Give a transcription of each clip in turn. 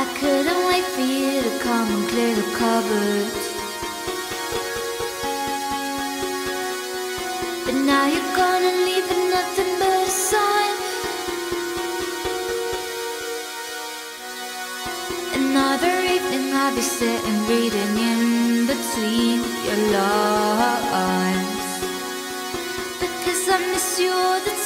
I couldn't wait for you to come and clear the cupboards. But now you're gone and leaving nothing but a sign. Another evening I'll be sitting reading in between your lines. Because I miss you all the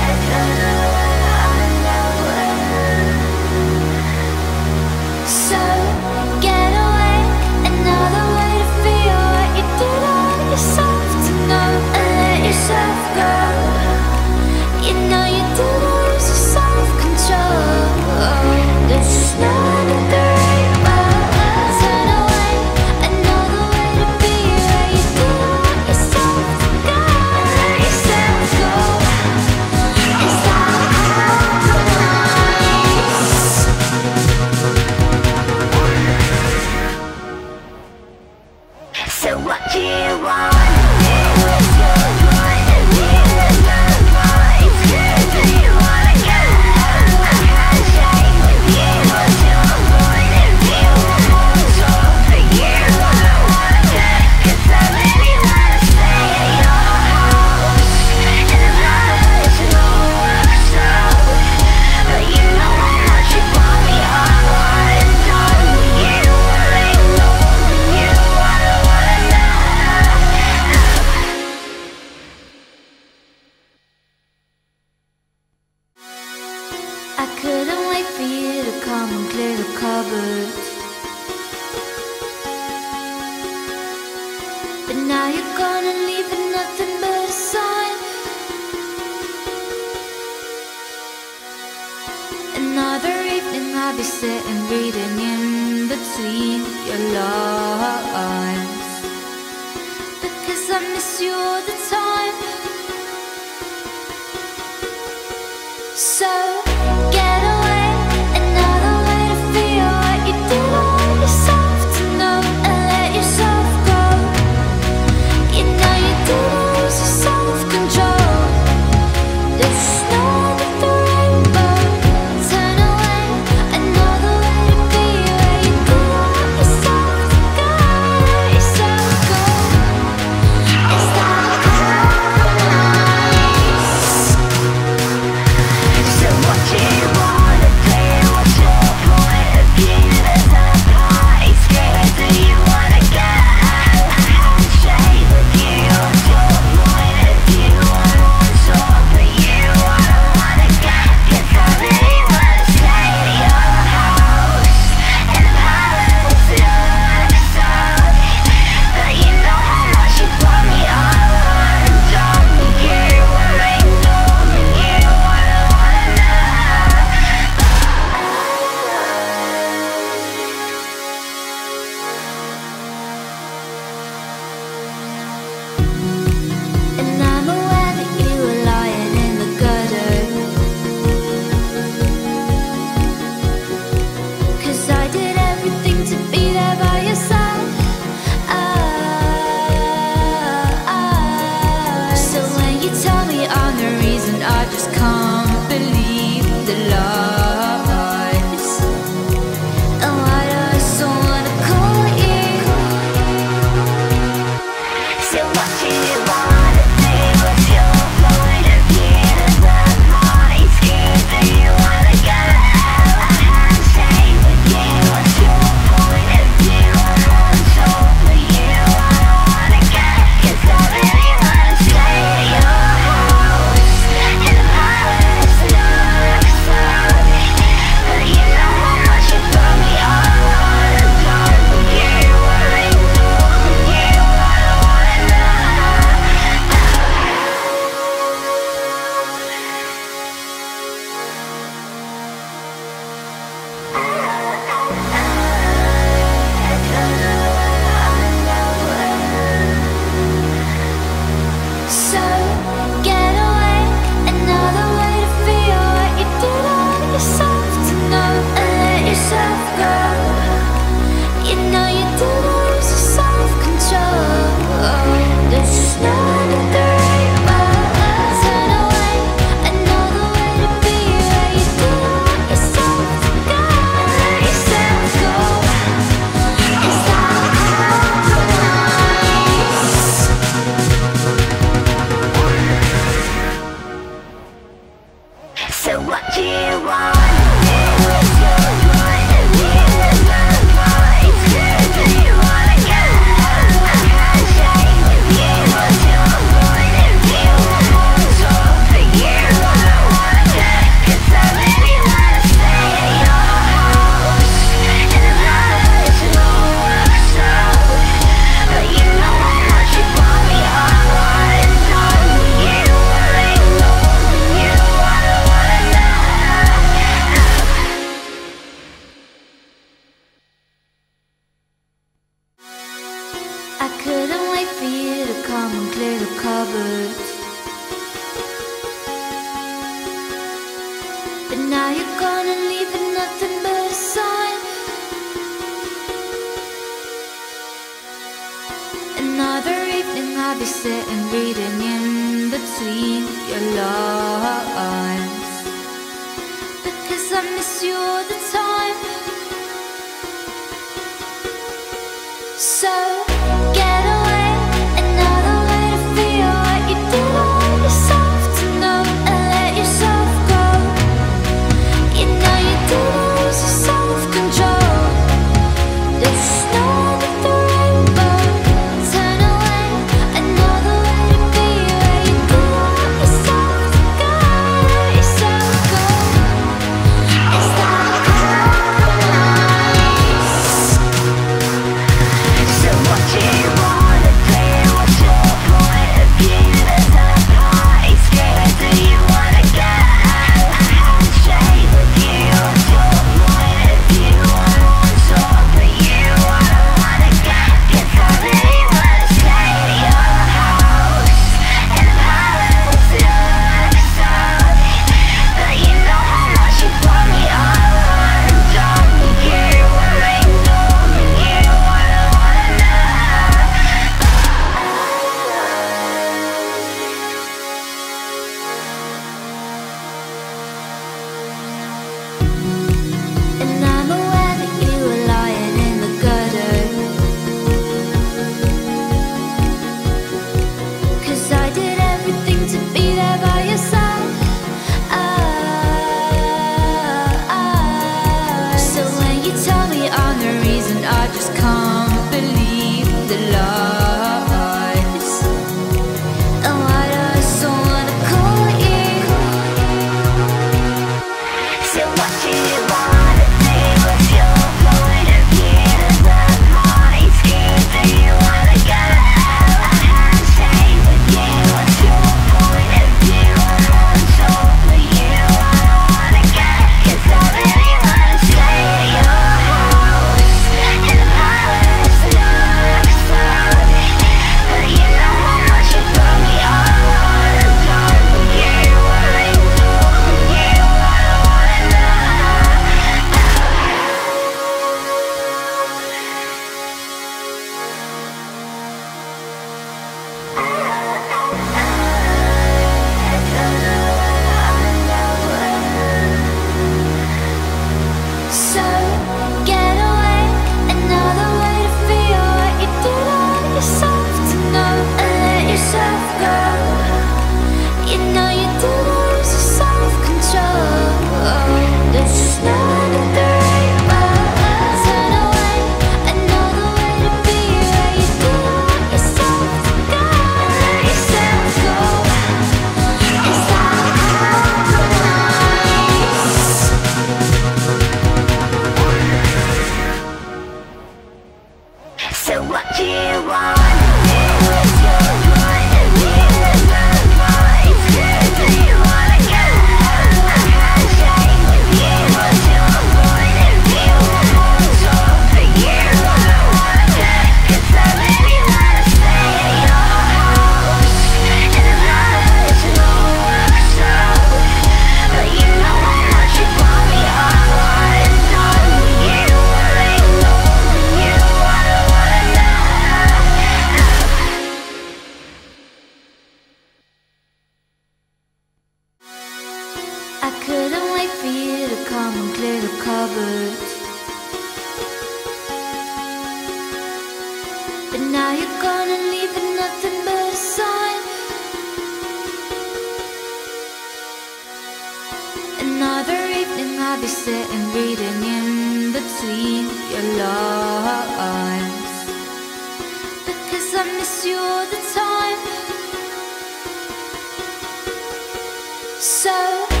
So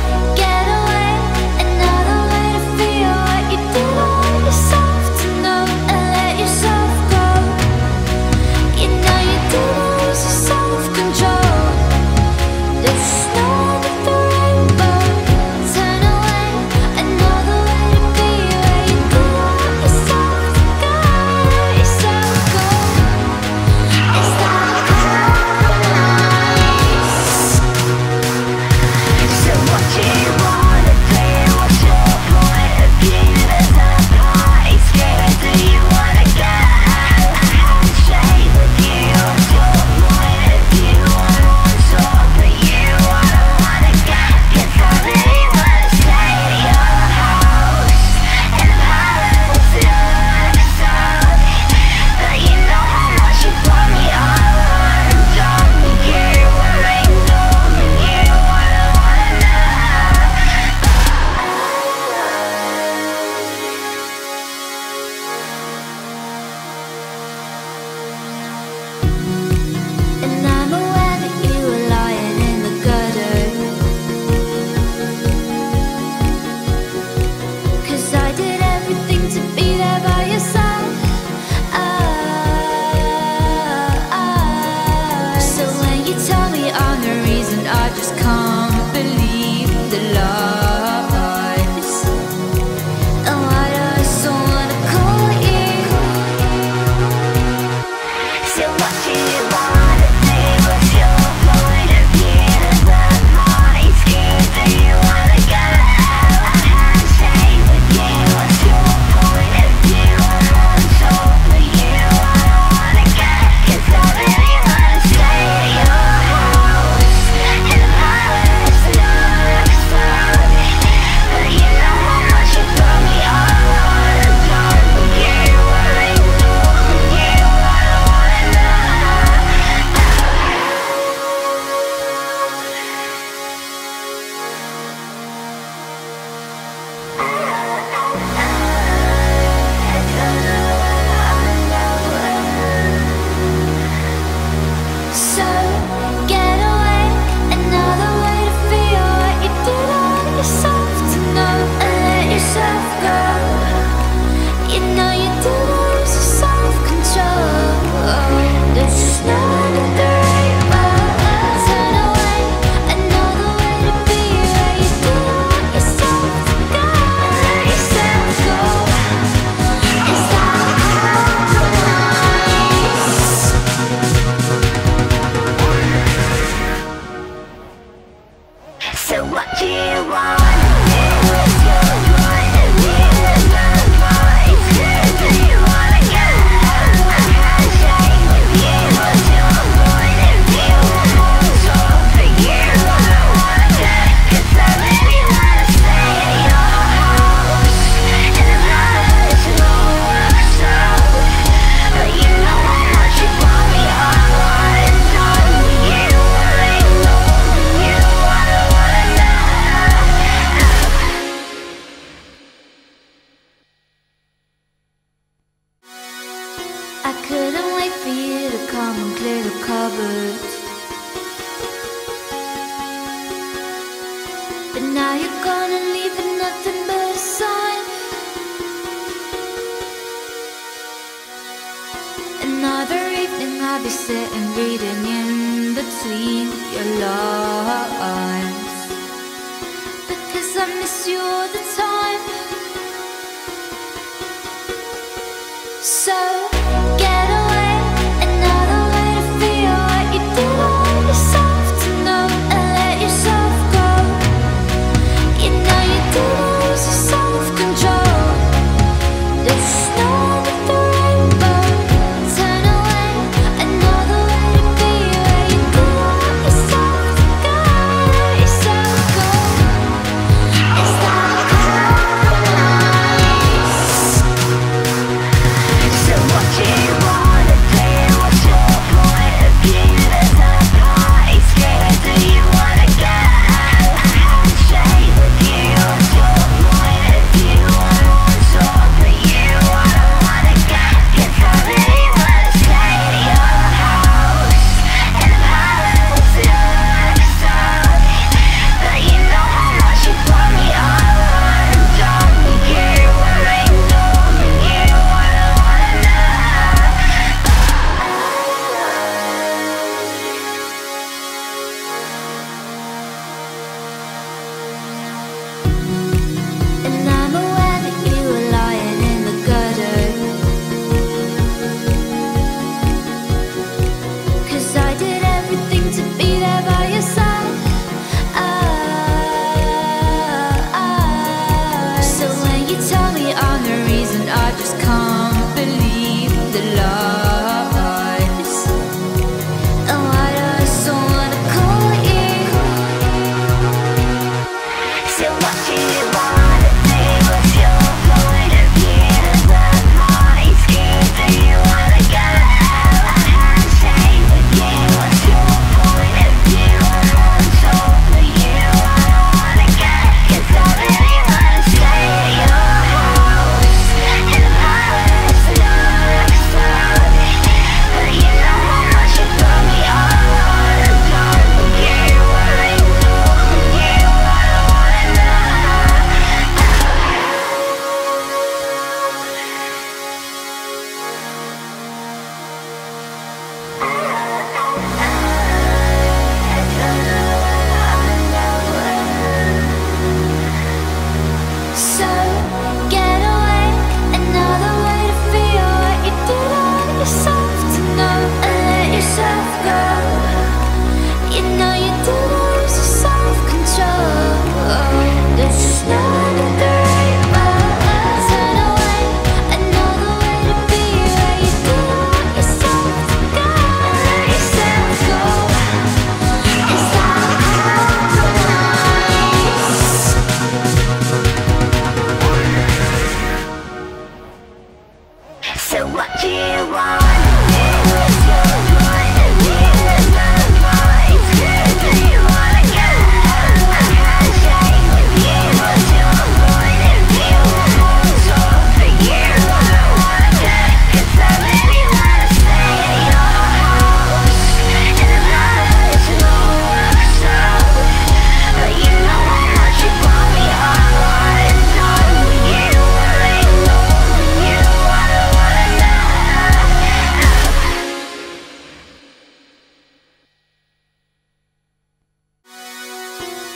Another evening I'll be sitting reading in between your lines. Because I miss you all the time. So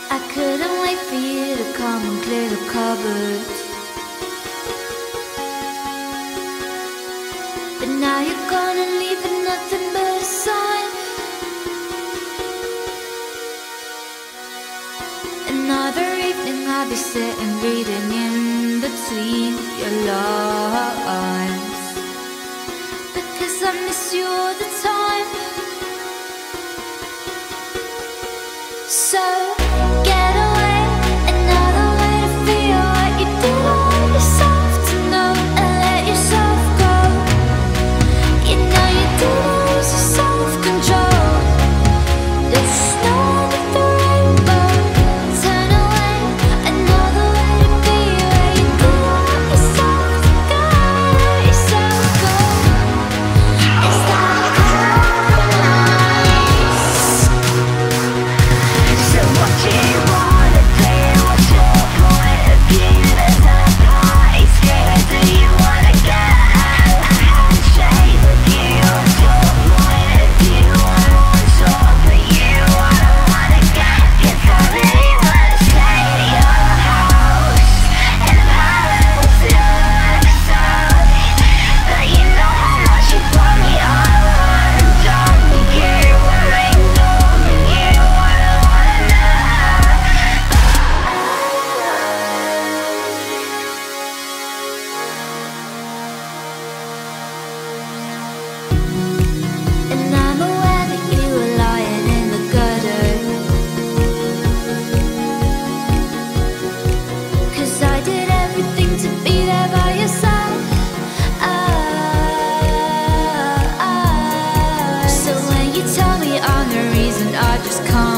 I couldn't wait for you to come and clear the cupboards. But now you're gone and leaving nothing but a sign. Another evening I'll be sitting reading in between your lines. Because I miss you all the time. all the other reason I just can't